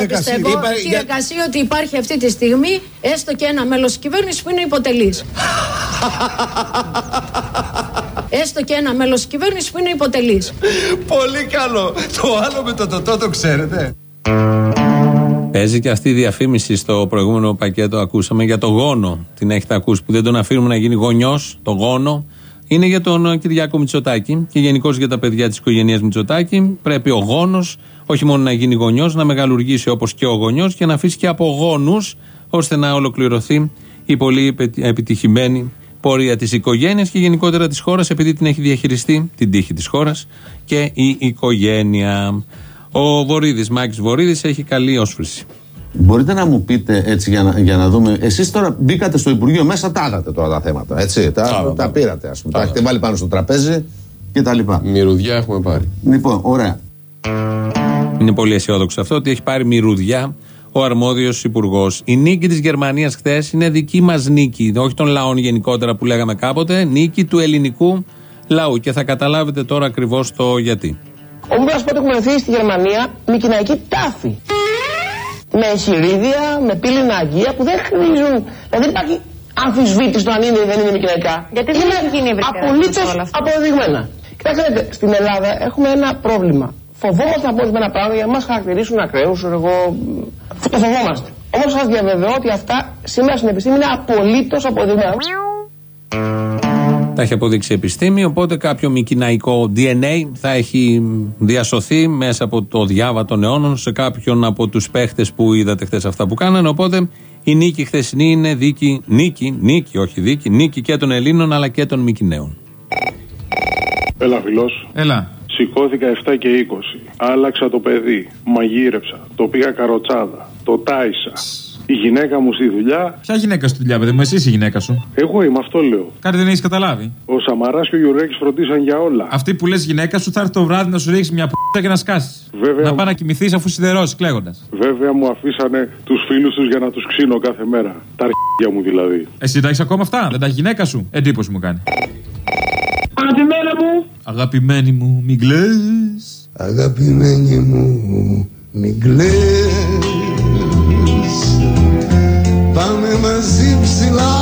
Πιστεύω, κύριε Κασί, ότι υπάρχει αυτή τη στιγμή έστω και ένα μέλος της κυβέρνησης που είναι υποτελής. έστω και ένα μέλος της κυβέρνησης που είναι υποτελής. Πολύ καλό. Το άλλο με το τοτό το ξέρετε. Παίζει και αυτή η διαφήμιση στο προηγούμενο πακέτο ακούσαμε για το γόνο. Την έχετε ακούσει που δεν τον αφήνουμε να γίνει γονιός, το γόνο. Είναι για τον ε, Κυριάκο Μητσοτάκη και γενικώς για τα παιδιά της οικογένειας Μητσοτάκη. Πρέπει ο γόνος όχι μόνο να γίνει γονιός, να μεγαλουργήσει όπως και ο γονιός και να αφήσει και απογόνου ώστε να ολοκληρωθεί η πολύ επε- επιτυχημένη πορεία της οικογένειας και γενικότερα της χώρας επειδή την έχει διαχειριστεί την τύχη της χώρας και η οικογένεια. Ο Βορύδης, Μάκης Βορύδης, έχει καλή όσφρηση. Μπορείτε να μου πείτε έτσι για να, για να δούμε. Εσείς τώρα μπήκατε στο Υπουργείο μέσα, τα είδατε τώρα τα θέματα. Έτσι, τα, τα πήρατε, ας πούμε. Τα έχετε βάλει πάνω στο τραπέζι και τα λοιπά. Μυρουδιά έχουμε πάρει. Λοιπόν, ωραία. Είναι πολύ αισιόδοξο αυτό ότι έχει πάρει μυρουδιά ο αρμόδιος υπουργός. Η νίκη της Γερμανίας χθες είναι δική μας νίκη. Όχι των λαών γενικότερα που λέγαμε κάποτε. Νίκη του ελληνικού λαού. Και θα καταλάβετε τώρα ακριβώς το γιατί. Όμως να σου πω ότι έχουμε βρεθεί στη Γερμανία μικυναϊκή τάφη. Με χειρίδια, με πύληνα αγία που δεν χρήζουν. Δηλαδή δεν υπάρχει αμφισβήτηση το αν είναι ή δεν είναι μικυναϊκά. Γιατί δεν έχει γίνει βρήκα Απολύτως όλα αυτά. αποδεδειγμένα. Κοιτάξτε, στην Ελλάδα έχουμε ένα πρόβλημα. Φοβόμαστε να πω ορισμένα πράγματα για να μας χαρακτηρίσουν ακραίους, εγώ. Το φοβόμαστε. Όμως σας διαβεβαιώ ότι αυτά σήμερα στην επιστήμη είναι απολύτως αποδεδειγμένα. Τα έχει αποδείξει η επιστήμη. Οπότε κάποιο μικυναϊκό DNA θα έχει διασωθεί μέσα από το διάβα των αιώνων σε κάποιον από τους παίχτες που είδατε χθες αυτά που κάνανε. Οπότε η νίκη χθεσινή είναι δίκη, νίκη, νίκη, όχι δίκη, νίκη και των Ελλήνων αλλά και των Μικυναίων. Έλα, φιλός. Έλα. Σηκώθηκα 7 και 20. Άλλαξα το παιδί. Μαγείρεψα. Το πήγα καροτσάδα. Το τάισα. Η γυναίκα μου στη δουλειά. Ποια γυναίκα στη δουλειά, παιδί μου, εσύ είσαι η γυναίκα σου. Εγώ είμαι, αυτό λέω. Κάτι δεν έχεις καταλάβει. Ο Σαμαράς και ο Γιουρέκης φροντίσαν για όλα. Αυτή που λες γυναίκα σου θα έρθει το βράδυ να σου ρίξει μια p*** και να σκάσεις. Βέβαια. Να πάει να κοιμηθείς αφού σιδερώσεις κλαίγοντας. Βέβαια μου αφήσανε τους φίλους τους για να τους ξύνω κάθε μέρα. Τα αρχίδια μου δηλαδή. Εσύ τα έχεις ακόμα αυτά, δεν τα έχεις γυναίκα σου; Εντύπωση μου κάνει. Αγαπημένα μου, Αγαπημένη μου, μην κλαις. Αγαπημένη μου, μην κλαις μαζί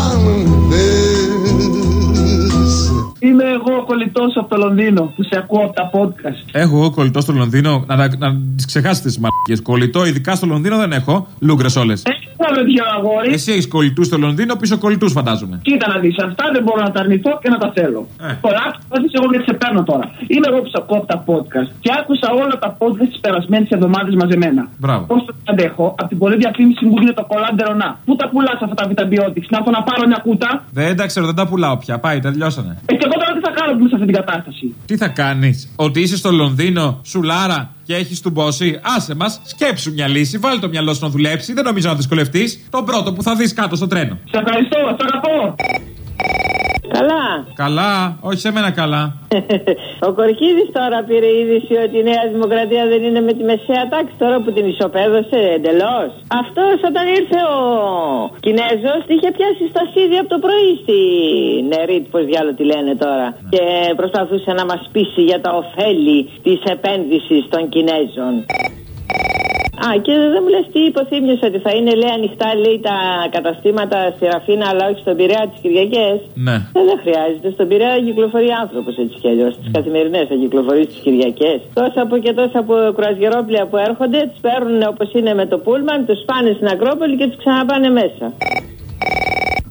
κολλητό από το Λονδίνο που σε ακούω από τα podcast. Έχω εγώ κολλητό στο Λονδίνο. Να, να, να τις ξεχάσετε τις μαλακίες. Κολλητό, ειδικά στο Λονδίνο δεν έχω. Λούγκρε όλε. Πάμε δυο αγόρι. Εσύ έχεις κολλητούς στο Λονδίνο, πίσω κολλητούς φαντάζομαι. Κοίτα να δεις, αυτά δεν μπορώ να τα αρνηθώ και να τα θέλω. Ε. Τώρα, άκουσα εγώ γιατί σε παίρνω τώρα. Είμαι εγώ που σε ακούω από τα podcast και άκουσα όλα τα podcast τη περασμένη εβδομάδα μαζεμένα. Μπράβο. Πώς το αντέχω; Από την πολλή διαφήμιση που γίνεται το κολάντερο να. Πού τα πουλάς αυτά τα βιταμπιώτιξ, να έρθω να πάρω μια κούτα. Δεν τα ξέρω, δεν τα πουλάω πια. Πάει, τα τελειώσανε. Ε, και εγώ τώρα τι θα κάνω που είμαι σε αυτή την κατάσταση. Τι θα κάνεις, Ότι είσαι στο Λονδίνο, σουλάρα και έχεις του μπόση; Άσε μας, σκέψου μια λύση. Βάλει το μυαλό σου να δουλέψει. Δεν νομίζω να δυσκολευτείς. Τον πρώτο που θα δεις κάτω στο τρένο. Σε ευχαριστώ, σε αγαπώ. Καλά. Καλά, όχι σε μένα καλά. Ο Κορχίδης τώρα πήρε είδηση ότι η Νέα Δημοκρατία δεν είναι με τη μεσαία τάξη τώρα που την ισοπαίδωσε εντελώς. Αυτός όταν ήρθε ο Κινέζος είχε πιάσει στασίδι από το πρωί στην Ερήτ, πώς διάλογο τη λένε τώρα. Και προσπαθούσε να μας πείσει για τα ωφέλη της επένδυσης των Κινέζων. Α, και δεν μου λες τι υποθύμισε ότι θα είναι λέει ανοιχτά λέει τα καταστήματα στη Ραφίνα αλλά όχι στον Πειραιά τις Κυριακές. Ναι. Ε, δεν χρειάζεται. Στον Πειραιά κυκλοφορεί άνθρωπος έτσι κι αλλιώς. Τις καθημερινές θα κυκλοφορεί τι Κυριακές. Τόσα από και τόσα από κρουαζιερόπλια που έρχονται, τις παίρνουν όπως είναι με το πούλμαν, τους πάνε στην Ακρόπολη και τους ξαναπάνε μέσα.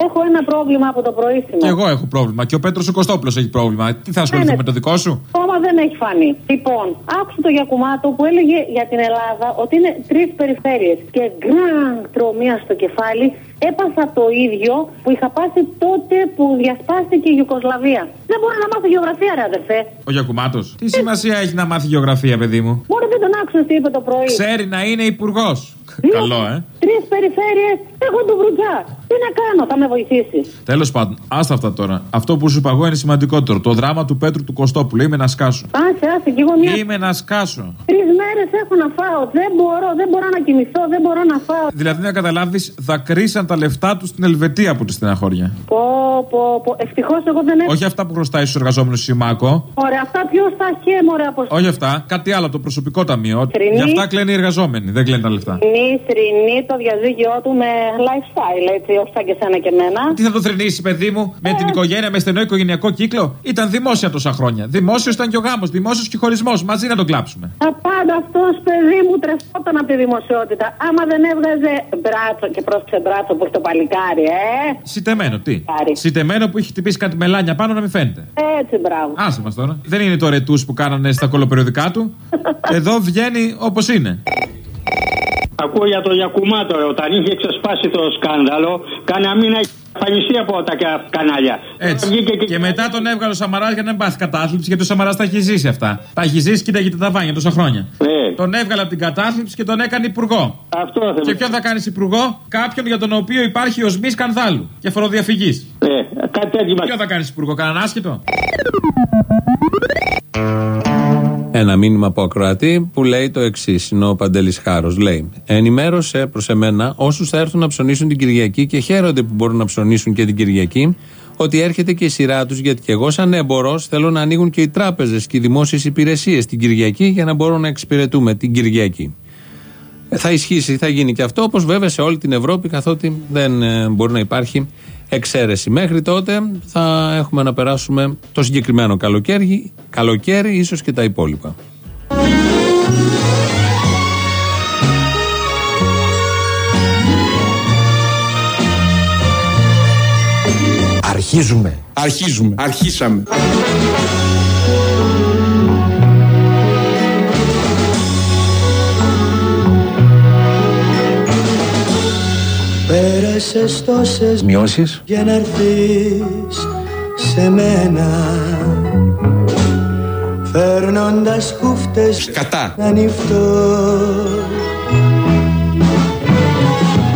Έχω ένα πρόβλημα από το πρωί σήμερα. Και εγώ έχω πρόβλημα. Και ο Πέτρος ο Κωστόπουλος έχει πρόβλημα. Τι θα ασχοληθεί Ναι, ναι. με το δικό σου; Ακόμα δεν έχει φανεί. Λοιπόν, άκουσα το Γιακουμάτο που έλεγε για την Ελλάδα ότι είναι τρεις περιφέρειες. Και γκραν τρομία στο κεφάλι έπασα το ίδιο που είχα πάσει τότε που διασπάστηκε η Ιουκοσλαβία. Δεν μπορώ να μάθω γεωγραφία, ρε αδερφέ. Ο Γιακουμάτος. Τι σημασία έχει να μάθει γεωγραφία, παιδί μου; Μόνο δεν τον άκουσα τι είπε το πρωί. Ξέρει να είναι υπουργός. Καλό, ε. Τρεις περιφέρειες, εγώ του βρουτζά. Τι να κάνω, θα με βοηθήσει. Τέλος πάντων, άστα αυτά τώρα. Αυτό που σου είπα εγώ είναι σημαντικότερο. Το δράμα του Πέτρου του Κωστόπουλου. Είμαι να σκάσω. Άσε, άσε, κι εγώ μια. Είμαι να σκάσω. Τρεις μέρες έχω να φάω. Δεν μπορώ, δεν μπορώ να κοιμηθώ, δεν μπορώ να φάω. Δηλαδή να καταλάβεις, δακρύσαν τα λεφτά τους στην Ελβετία από τη στεναχώρια. Πω, πω, πω. Ευτυχώς εγώ δεν έχω. Όχι αυτά που χρωστάει στους εργαζόμενους η Σιμάκο. Ωραία, αυτά ποιος θα έχει, μωρέ από Όχι αυτά, κάτι άλλο, το προσωπικό ταμείο. Θρηνή. Γι' αυτά κλαίνουν οι εργαζόμενοι, δεν κλαίνουν τα λεφτά. Θρηνή, θρηνή το διαζύγιο του με lifestyle, έτσι, όχι σαν και σένα και εμένα. Τι θα το θρυνήσει, παιδί μου, με την οικογένεια, με στενό οικογενειακό κύκλο; Ήταν δημόσια τόσα χρόνια. Δημόσιος ήταν και ο γάμος, δημόσιος και χωρισμός. Μαζί να τον κλάψουμε. Τα πάντα αυτός, παιδί μου, τρεφόταν από τη δημοσιότητα. Άμα δεν έβγαζε μπράτσο και πρόσεξε μπράτσο που έχει το παλικάρι, ε. Σιτεμένο, τι; Σιτεμένο που έχει χτυπήσει κάτι μελάνια πάνω να μην φαίνεται. Έτσι, μπράβο. Άσε μας τώρα. Δεν είναι το ρετούς που κάνανε στα κολοπεριοδικά του. Εδώ βγαίνει όπως είναι. Ακούω για το Γιακουμάτο, ρε, όταν είχε ξεσπάσει το σκάνδαλο, κανένα μήνα έχει εμφανιστεί από τα κα- κανάλια. Έτσι. Βγήκε Και μετά τον έβγαλε ο Σαμαράς για να μην πάθει κατάθλιψη, γιατί ο Σαμαράς τα έχει ζήσει αυτά. Τα έχει ζήσει, κοίταγε τα ταβάνια τόσα χρόνια. Τον έβγαλε από την κατάθλιψη και τον έκανε υπουργό. Αυτό θα Και ποιον θα κάνεις υπουργό, κάποιον για τον οποίο υπάρχει οσμή σκανδάλου και φοροδιαφυγής. Ε, κάτι τέτοιο Ποιον θα κάνεις υπουργό, κανέναν άσχετο; Ένα μήνυμα από ακροατή που λέει το εξής: Είναι ο Παντελής Χάρος. Λέει: Ενημέρωσε προς εμένα όσους θα έρθουν να ψωνίσουν την Κυριακή και χαίρονται που μπορούν να ψωνίσουν και την Κυριακή, ότι έρχεται και η σειρά τους, γιατί και εγώ, σαν έμπορος, θέλω να ανοίγουν και οι τράπεζες και οι δημόσιες υπηρεσίες την Κυριακή για να μπορούμε να εξυπηρετούμε την Κυριακή. Ε, Θα ισχύσει, θα γίνει και αυτό, όπως βέβαια σε όλη την Ευρώπη, καθότι δεν ε, μπορεί να υπάρχει εξαίρεση. Μέχρι τότε θα έχουμε να περάσουμε το συγκεκριμένο καλοκαίρι, καλοκαίρι ίσως και τα υπόλοιπα. Αρχίζουμε. Αρχίζουμε. Αρχίσαμε. Πέρασες τόσες Μειώσεις. για να έρθεις σε μένα Φέρνοντας κούφτες Κατά. να ανοιχτώ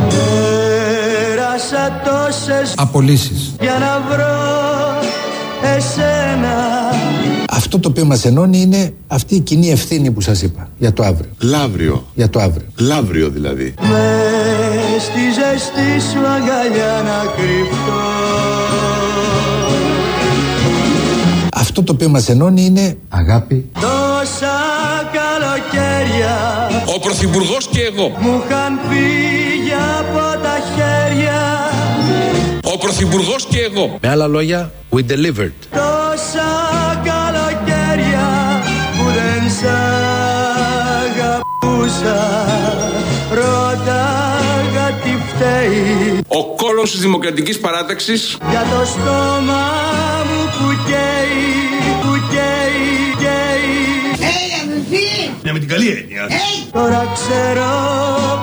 Πέρασα τόσες Απολύσεις. για να βρω Αυτό το οποίο μας ενώνει είναι αυτή η κοινή ευθύνη που σας είπα για το αύριο. Λαύριο. Για το αύριο. Λαύριο δηλαδή. μες στη ζεστή σου αγκαλιά να κρυφτώ Αυτό το οποίο μας ενώνει είναι αγάπη. Τόσα καλοκαίρια Ο Πρωθυπουργός και εγώ. μου είχαν φύγει από τα χέρια Ο Πρωθυπουργός και εγώ. Με άλλα λόγια, we delivered. Τόσα Ρώταγα τι φταίει. Ο κόλος της Δημοκρατικής Παράταξης. Για το στόμα μου που καίει, που καίει, καίει. Ναι, με την καλή έννοια. Τώρα ξέρω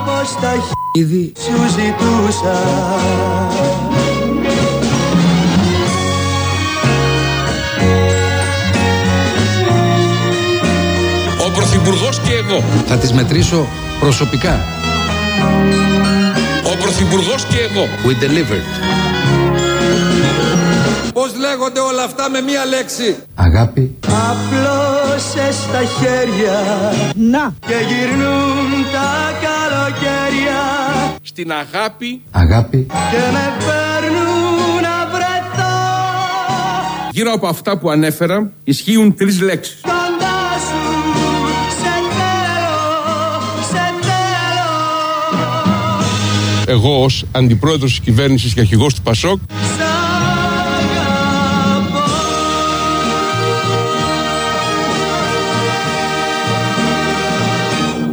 πως τα Ήδη σου ζητούσα Πρωθυπουργό και εγώ. θα τις μετρήσω προσωπικά. Ο Πρωθυπουργός και εγώ. We delivered. Πώς λέγονται όλα αυτά με μία λέξη; Αγάπη. Απλώσε στα χέρια Να και γυρνούν τα καλοκαίρια Στην αγάπη Αγάπη. και με παίρνουν να βρεθώ γύρω από αυτά που ανέφερα ισχύουν τρεις λέξεις. Εγώ ως αντιπρόεδρος της κυβέρνησης και αρχηγός του ΠΑΣΟΚ Σ' αγαπώ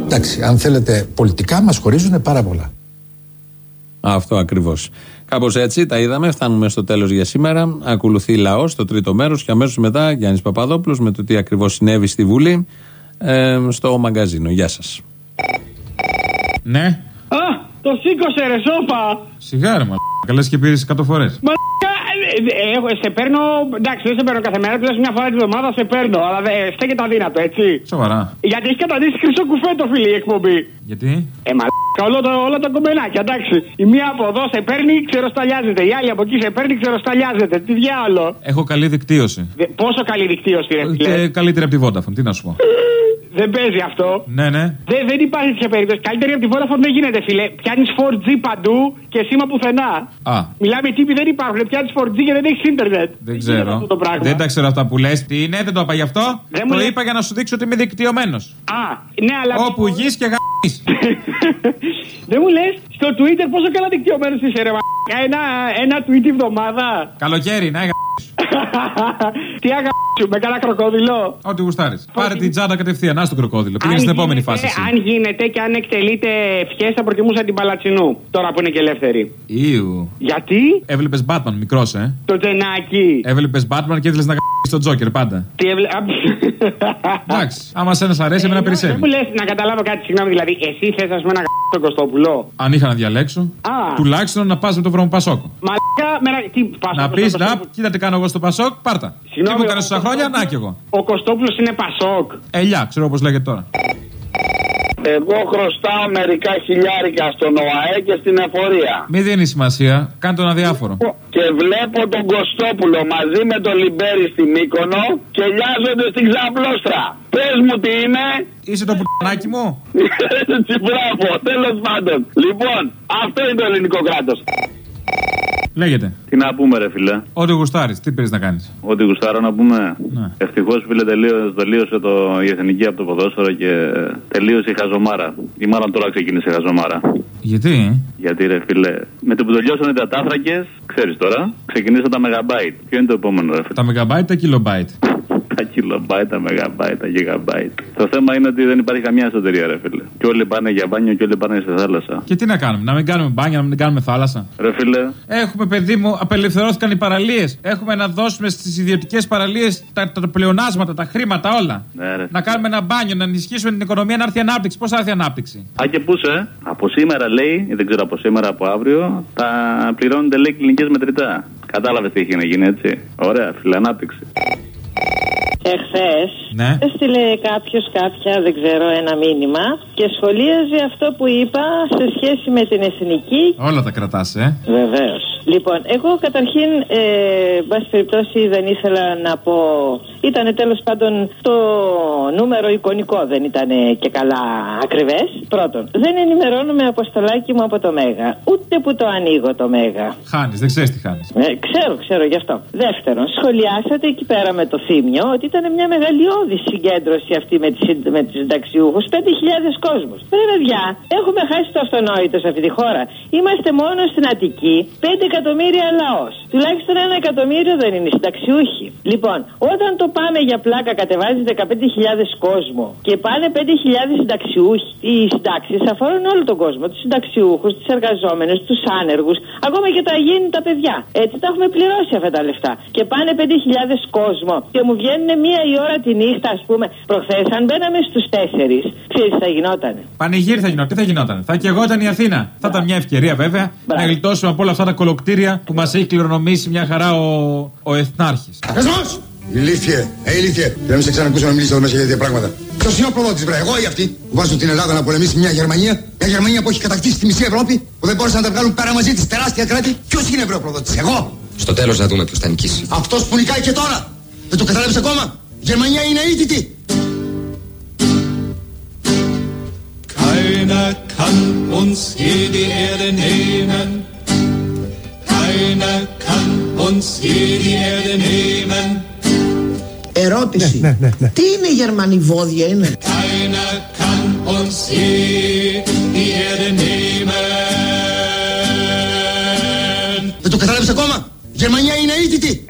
Εντάξει, αν θέλετε, πολιτικά μας χωρίζουν πάρα πολλά. Αυτό ακριβώς. Κάπως έτσι τα είδαμε. Φτάνουμε στο τέλος για σήμερα. Ακολουθεί λαός το τρίτο μέρος και αμέσως μετά Γιάννης Παπαδόπουλος με το τι ακριβώς συνέβη στη Βουλή ε, στο μαγκαζίνο. Γεια σας. Ναι. Α, το σήκωσε ρε σώπα. Σιγά ρε μαλάκα. Λες και πήρες 100 φορές. Μαλάκα, ε, ε, έχω, σε παίρνω, εντάξει δεν σε παίρνω κάθε μέρα, τουλάχιστον μια φορά την εβδομάδα σε παίρνω, αλλά δεν στέκεται αδύνατο, έτσι. Σοβαρά. Γιατί έχεις καταντήσει χρυσό κουφέτο, φίλε, η εκπομπή. Γιατί; Ε, μαλάκα, όλα, τα- όλα τα κομπελάκια, εντάξει. Η μία από εδώ σε παίρνει, ξεροσταλιάζεται. Η άλλη από εκεί σε παίρνει, ξεροσταλιάζεται. Τι διάλο. Έχω καλή δικτύωση. Δε- Πόσο καλή δικτύωση, ρε φίλε. Και καλύτερη από τη Vodafone. Τι να σου πω. Δεν παίζει αυτό. Ναι, ναι. Δεν, δεν υπάρχει τέτοια περίπτωση. Καλύτερη από τη Vodafone δεν γίνεται, φίλε. Πιάνεις 4G παντού και σήμα πουθενά. Α, Μιλάμε τύποι δεν υπάρχουν. Πιάνεις 4G και δεν έχεις ίντερνετ. δεν γίνεται ξέρω. αυτό το πράγμα. Δεν τα ξέρω αυτά που λες. Τι είναι, δεν το είπα γι' αυτό. Δεν μου το λες. είπα για να σου δείξω ότι είμαι δικτυωμένος. Α, ναι, αλλά. Όπου γης και γαμ. δεν μου λες στο Twitter πόσο καλά δικτυωμένος είσαι, ρε μα. Ένα, ένα tweet τη βδομάδα. Καλοκαίρι, να γαμ. Τι αγάπη με κανένα κροκόδιλο. Ό,τι γουστάρεις. Πάρε την τσάντα κατευθείαν. Να στο κροκόδιλο. Πήγαινε Αν στην επόμενη γίνεται- φάση. εσύ. Αν γίνεται και αν εκτελείται ευχές, θα προτιμούσα την Παλατσινού. Τώρα που είναι και ελεύθερη. Ιου. Γιατί; Έβλεπες Batman, μικρός, ε; το τζενάκι. Έβλεπες Batman και ήθελες να γαμ τον Τζόκερ πάντα. Τι έβλε... Εντάξει. Άμα σε ένας αρέσει, εμένα Δεν περισσεύει. μου λες να καταλάβω κάτι, συγγνώμη, δηλαδή εσύ θες ας πούμε να γαμ τον Κωστόπουλο; Αν είχα να διαλέξω, Α. τουλάχιστον να πας με το βρώμο Πασόκο. Μαλάκα, μερα... τι πας Να ο πεις, Κωστόπουλος- να, κοίτα τι κάνω εγώ στο Πασόκ, πάρτα. Τι Συγγνώμη, μου ο έκανε τόσα χρόνια, να κι εγώ. Ο Κωστόπουλος είναι Πασόκ. Ελιά, ξέρω πώ λέγεται τώρα. Εγώ χρωστάω μερικά χιλιάρικα στον ΟΑΕ και στην εφορία. Μην δίνει σημασία, κάνε τον αδιάφορο. Και βλέπω τον Κωστόπουλο μαζί με τον Λιμπέρι στη Μύκονο και λιάζονται στην Ξαπλώστρα. Πες μου τι είναι. Είσαι το πουτανάκι μου; Έτσι, μπράβο, τέλος πάντων. Λοιπόν, αυτό είναι το ελληνικό κράτος. Λέγεται. Τι να πούμε, ρε φιλέ. Ό,τι γουστάρεις, τι πήρες να κάνεις; Ό,τι γουστάρω να πούμε. Ναι. Ευτυχώς, φίλε, τελείωσε, τελείωσε το, η εθνική από το ποδόσφαιρο και ε, τελείωσε η χαζομάρα. Ή μάλλον τώρα ξεκίνησε η χαζομάρα. Γιατί; Γιατί, ρε φίλε, με το που τελειώσανε τα τάφρακες, ξέρεις τώρα, ξεκινήσαν τα μεγαμπάιτ. Ποιο είναι το επόμενο, ρε φίλε; Τα μεγαμπάιτ, τα κιλομπάιτ. Τα κιλομπάιτ, τα μεγαμπάιτ, τα γιγαμπάιτ. Το θέμα είναι ότι δεν υπάρχει καμία εσωτερία, ρε φίλε. Και όλοι πάνε για μπάνιο και όλοι πάνε στη θάλασσα. Και τι να κάνουμε, να μην κάνουμε μπάνια, να μην κάνουμε θάλασσα; Ρε φίλε, Έχουμε, παιδί μου, απελευθερώθηκαν οι παραλίες. Έχουμε να δώσουμε στις ιδιωτικές παραλίες τα, τα πλεονάσματα, τα χρήματα όλα. ναι, ρε. Να κάνουμε ένα μπάνιο, να ενισχύσουμε την οικονομία, να έρθει ανάπτυξη. Πώς θα έρθει ανάπτυξη; Α, και πού σε, από σήμερα λέει, ή δεν ξέρω από σήμερα, από αύριο, θα πληρώνονται λέει κλινικές μετρητά. Κατάλαβες τι έχει να γίνει, έτσι; Ωραία, φιλανάπτυξη. Εχθές Ναι. έστειλε κάποιος κάποια, δεν ξέρω, ένα μήνυμα και σχολίαζε αυτό που είπα σε σχέση με την εθνική. Όλα τα κρατάς, ε. Βεβαίως. Λοιπόν, εγώ καταρχήν, ε, βάση περιπτώσει, δεν ήθελα να πω. Ήταν τέλος πάντων το νούμερο εικονικό, δεν ήταν και καλά ακριβές. Πρώτον, δεν ενημερώνουμε αποστολάκι μου από το Μέγα. Ούτε που το ανοίγω το Μέγα. Χάνεις, δεν ξέρεις τι χάνεις. Ε, ξέρω, ξέρω γι' αυτό. Δεύτερον, σχολιάσατε εκεί πέρα με το θύμιο ότι ήταν μια μεγαλειώδη συγκέντρωση αυτή με, τις, συν- με τους συνταξιούχους. 5.000 κόσμου. Ρε παιδιά, έχουμε χάσει το αυτονόητο σε αυτή τη χώρα. Είμαστε μόνο στην Αττική 5 εκατομμύρια λαός. Τουλάχιστον ένα εκατομμύριο δεν είναι οι συνταξιούχοι. Λοιπόν, όταν το πάμε για πλάκα κατεβάζει 15.000 κόσμο και πάνε 5.000 συνταξιούχοι, οι συντάξεις αφορούν όλο τον κόσμο. Τους συνταξιούχους, του εργαζόμενου, τους άνεργους, ακόμα και τα αγέννητα παιδιά. Έτσι τα έχουμε πληρώσει αυτά τα λεφτά. Και πάνε 5.000 κόσμο και μου βγαίνουν μία η ώρα τη νύχτα, ας πούμε. Προχθές, αν μπαίναμε στους 4, ξέρει τι θα γινότανε. Πανηγύρι θα γινόταν. Τι θα γινόταν. Θα και εγώ ήταν η Αθήνα. Θα ήταν μια ευκαιρία βέβαια να γλιτώσουμε από όλα αυτά τα κολοκτήρια που μας έχει κληρονομήσει μια χαρά ο, ο Εθνάρχης. Πεσμός! Ηλίθιε, ε, ηλίθιε. Δεν με σε ξανακούσω να μιλήσεις εδώ μέσα για τέτοια πράγματα. Ποιο είναι ο προδότη, βρε, εγώ ή αυτή που βάζουν την Ελλάδα να πολεμήσει μια Γερμανία. Μια Γερμανία που έχει κατακτήσει τη μισή Ευρώπη, που δεν μπόρεσαν να τα βγάλουν πέρα μαζί της τεράστια κράτη. Ποιος είναι βρε ο προδότη, εγώ. Στο τέλος θα δούμε ποιος θα νικήσει. Αυτός που νικάει και τώρα. Δεν το κατάλαβες ακόμα. Η Γερμανία είναι αίτητη. Keiner kann uns hier die Erde nehmen. Keiner kann uns hier die Erde nehmen. Ερώτηση. Τι είναι η Γερμανή βόδια είναι. Keiner kann uns hier die Erde nehmen. Δεν το κατάλαβες ακόμα. Η Γερμανία είναι αίτητη.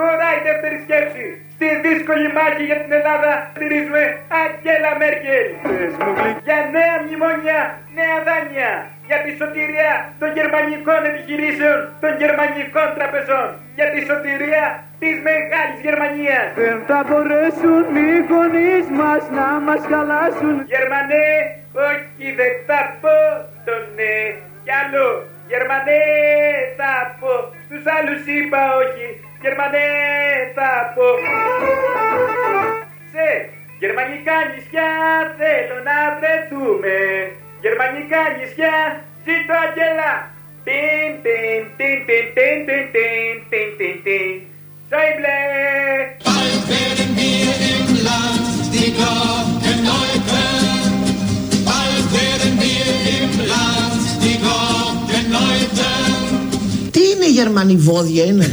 Λόγους δεν χωράει δεύτερη σκέψη. Στη δύσκολη μάχη για την Ελλάδα στηρίζουμε Αγγέλα Μέρκελ. Για νέα μνημόνια, νέα δάνεια. Για τη σωτηρία των γερμανικών επιχειρήσεων, των γερμανικών τραπεζών. Για τη σωτηρία της μεγάλης Γερμανίας. Δεν θα μπορέσουν οι γονείς μας να μας χαλάσουν Γερμανέ, όχι δεν θα πω το ναι. Κι άλλο, Γερμανέ θα πω. Στους άλλους είπα όχι. Γερμανέ θα πω. Σε γερμανικά νησιά θέλω να βρεθούμε. Γερμανικά νησιά ζήτω αγγέλα. Τιν τιν τιν τιν τιν τιν τιν τιν τιν τιν. Σόιμπλε. Bald werden wir im Land die Glocken Γερμανιβόδια είναι.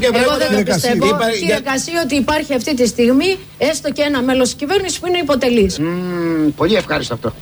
Εγώ δεν το πιστεύω. Φυακασί ότι υπάρχει αυτή τη στιγμή έστω και ένα μέλος της κυβέρνησης που είναι υποτελής. Mm, πολύ ευχάριστο αυτό.